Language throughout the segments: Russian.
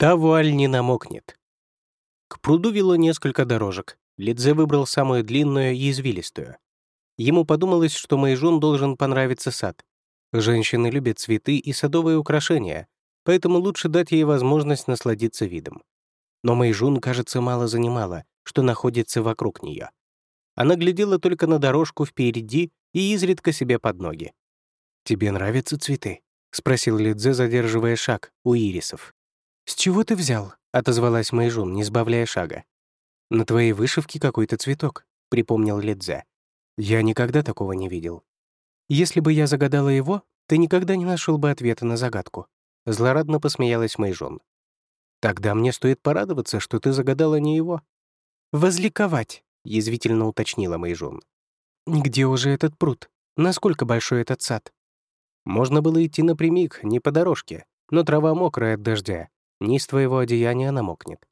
Та вуаль не намокнет. К пруду вело несколько дорожек. Лидзе выбрал самую длинную и извилистую. Ему подумалось, что Мэйжун должен понравиться сад. Женщины любят цветы и садовые украшения, поэтому лучше дать ей возможность насладиться видом. Но Мэйжун, кажется, мало занимала, что находится вокруг нее. Она глядела только на дорожку впереди и изредка себе под ноги. «Тебе нравятся цветы?» — спросил Лидзе, задерживая шаг у ирисов. «С чего ты взял?» — отозвалась Мэйжун, не сбавляя шага. «На твоей вышивке какой-то цветок», — припомнил Лидзе. Я никогда такого не видел. Если бы я загадала его, ты никогда не нашел бы ответа на загадку. Злорадно посмеялась Мэйжон. Тогда мне стоит порадоваться, что ты загадала не его. Возликовать, язвительно уточнила Мэйжон. Где уже этот пруд? Насколько большой этот сад? Можно было идти напрямик, не по дорожке, но трава мокрая от дождя. Низ твоего одеяния намокнет.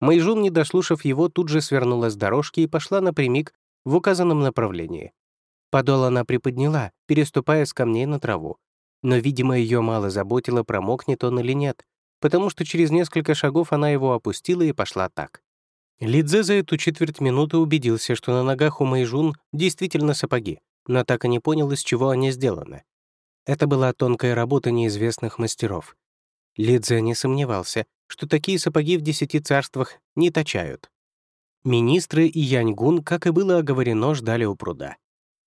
Мэйжун, не дослушав его, тут же свернула с дорожки и пошла напрямик в указанном направлении. Подол она приподняла, переступая с камней на траву. Но, видимо, ее мало заботило, промокнет он или нет, потому что через несколько шагов она его опустила и пошла так. Лидзе за эту четверть минуты убедился, что на ногах у Мэйжун действительно сапоги, но так и не понял, из чего они сделаны. Это была тонкая работа неизвестных мастеров. Лидзе не сомневался, что такие сапоги в десяти царствах не точают. Министры и Яньгун, как и было оговорено, ждали у пруда.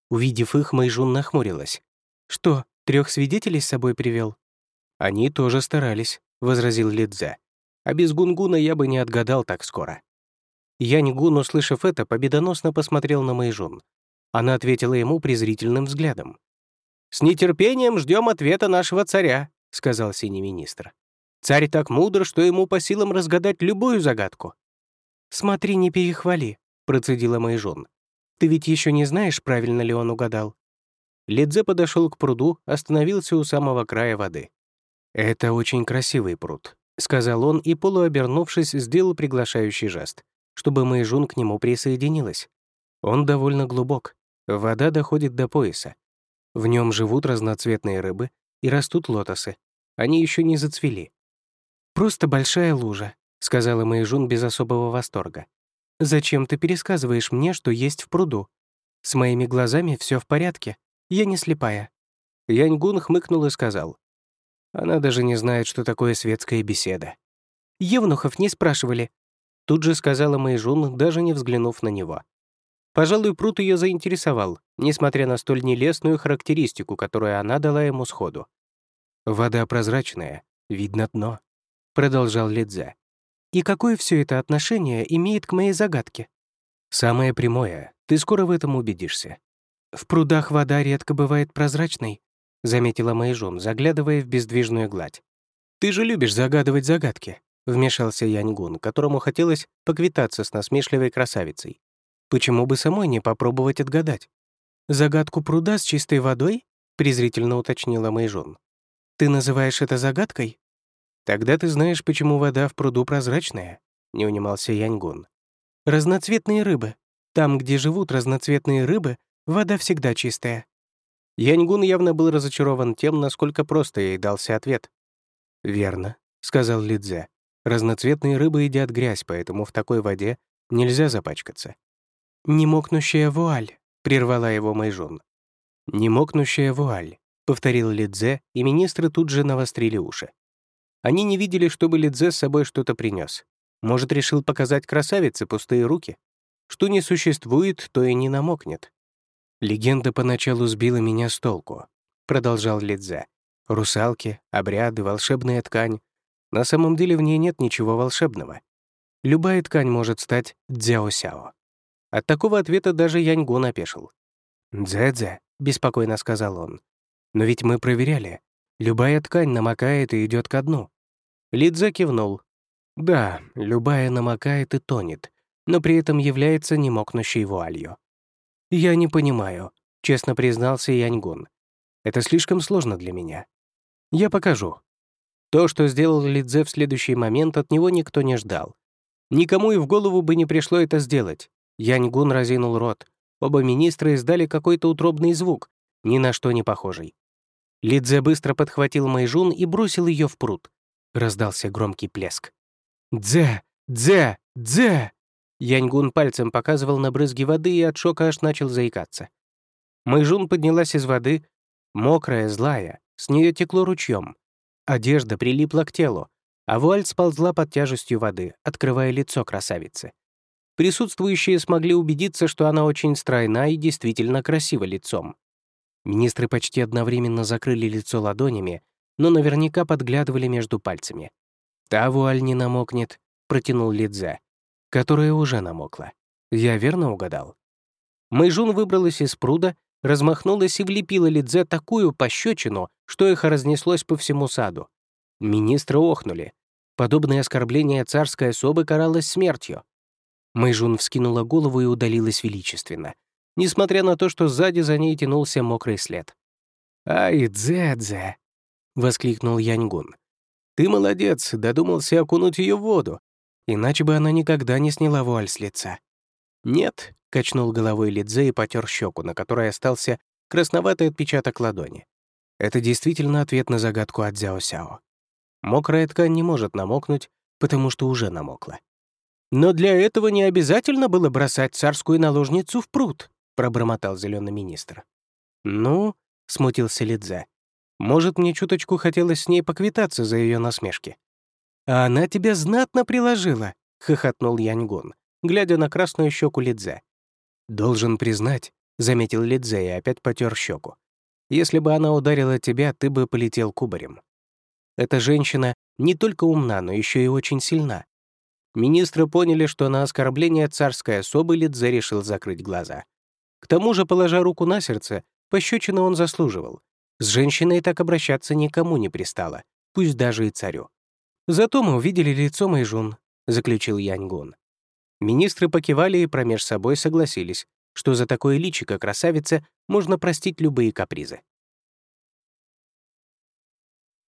Увидев их, Мэйжун нахмурилась. «Что, трех свидетелей с собой привел? «Они тоже старались», — возразил Лидзе. «А без Гунгуна я бы не отгадал так скоро». Яньгун, услышав это, победоносно посмотрел на Мэйжун. Она ответила ему презрительным взглядом. «С нетерпением ждем ответа нашего царя», — сказал синий министр. «Царь так мудр, что ему по силам разгадать любую загадку. «Смотри, не перехвали», — процедила Майжон. «Ты ведь еще не знаешь, правильно ли он угадал». Лидзе подошел к пруду, остановился у самого края воды. «Это очень красивый пруд», — сказал он и, полуобернувшись, сделал приглашающий жест, чтобы Мэйжун к нему присоединилась. Он довольно глубок, вода доходит до пояса. В нем живут разноцветные рыбы и растут лотосы. Они еще не зацвели. «Просто большая лужа», — сказала Мэйжун без особого восторга. «Зачем ты пересказываешь мне, что есть в пруду? С моими глазами все в порядке. Я не слепая». Яньгун хмыкнул и сказал. «Она даже не знает, что такое светская беседа». «Евнухов не спрашивали». Тут же сказала Мэйжун, даже не взглянув на него. Пожалуй, пруд ее заинтересовал, несмотря на столь нелестную характеристику, которую она дала ему сходу. «Вода прозрачная, видно дно», — продолжал Лидзе. И какое все это отношение имеет к моей загадке? Самое прямое. Ты скоро в этом убедишься. В прудах вода редко бывает прозрачной, заметила Мэйжун, заглядывая в бездвижную гладь. Ты же любишь загадывать загадки, вмешался Яньгун, которому хотелось поквитаться с насмешливой красавицей. Почему бы самой не попробовать отгадать? Загадку пруда с чистой водой? презрительно уточнила Мэйжун. Ты называешь это загадкой? «Тогда ты знаешь, почему вода в пруду прозрачная», — не унимался Яньгун. «Разноцветные рыбы. Там, где живут разноцветные рыбы, вода всегда чистая». Яньгун явно был разочарован тем, насколько просто ей дался ответ. «Верно», — сказал Лидзе. «Разноцветные рыбы едят грязь, поэтому в такой воде нельзя запачкаться». «Немокнущая вуаль», — прервала его Майжун. «Немокнущая вуаль», — повторил Лидзе, и министры тут же навострили уши. Они не видели, чтобы Лидзе с собой что-то принес. Может, решил показать красавице пустые руки? Что не существует, то и не намокнет. «Легенда поначалу сбила меня с толку», — продолжал Лидзе. «Русалки, обряды, волшебная ткань. На самом деле в ней нет ничего волшебного. Любая ткань может стать дзяосяо». От такого ответа даже Яньгун опешил. «Дзе-дзе», — беспокойно сказал он. «Но ведь мы проверяли. Любая ткань намокает и идет ко дну. Лидзе кивнул. Да, любая намокает и тонет, но при этом является немокнущей вуалью. «Я не понимаю», — честно признался Яньгун. «Это слишком сложно для меня. Я покажу». То, что сделал Лидзе в следующий момент, от него никто не ждал. Никому и в голову бы не пришло это сделать. Яньгун разинул рот. Оба министра издали какой-то утробный звук, ни на что не похожий. Лидзе быстро подхватил Майжун и бросил ее в пруд. — раздался громкий плеск. «Дзе! Дзе! Дзе!» Яньгун пальцем показывал на брызги воды и от шока аж начал заикаться. Мэйжун поднялась из воды, мокрая, злая, с нее текло ручьем. Одежда прилипла к телу, а вуаль сползла под тяжестью воды, открывая лицо красавицы. Присутствующие смогли убедиться, что она очень стройна и действительно красива лицом. Министры почти одновременно закрыли лицо ладонями, но наверняка подглядывали между пальцами. «Та вуаль не намокнет», — протянул Лидзе, которая уже намокла. «Я верно угадал?» Мэйжун выбралась из пруда, размахнулась и влепила Лидзе такую пощечину, что эхо разнеслось по всему саду. Министры охнули. Подобное оскорбление царской особы каралось смертью. Мэйжун вскинула голову и удалилась величественно, несмотря на то, что сзади за ней тянулся мокрый след. «Ай, Дзе-Дзе!» — воскликнул Яньгун. «Ты молодец, додумался окунуть ее в воду, иначе бы она никогда не сняла вуаль с лица». «Нет», — качнул головой Лидзе и потер щеку, на которой остался красноватый отпечаток ладони. Это действительно ответ на загадку от Зяо Сяо. Мокрая ткань не может намокнуть, потому что уже намокла. «Но для этого не обязательно было бросать царскую наложницу в пруд», пробормотал зеленый министр. «Ну», — смутился Лидзе, «может, мне чуточку хотелось с ней поквитаться за ее насмешки». «А она тебя знатно приложила», — хохотнул Яньгун, глядя на красную щеку Лидзе. «Должен признать», — заметил Лидзе и опять потер щеку. «Если бы она ударила тебя, ты бы полетел кубарем». Эта женщина не только умна, но еще и очень сильна. Министры поняли, что на оскорбление царской особы Лидзе решил закрыть глаза. К тому же, положа руку на сердце, пощечины он заслуживал. С женщиной так обращаться никому не пристало, пусть даже и царю. «Зато мы увидели лицо Мэйжун», — заключил Яньгун. Министры покивали и промеж собой согласились, что за такое личико красавицы можно простить любые капризы.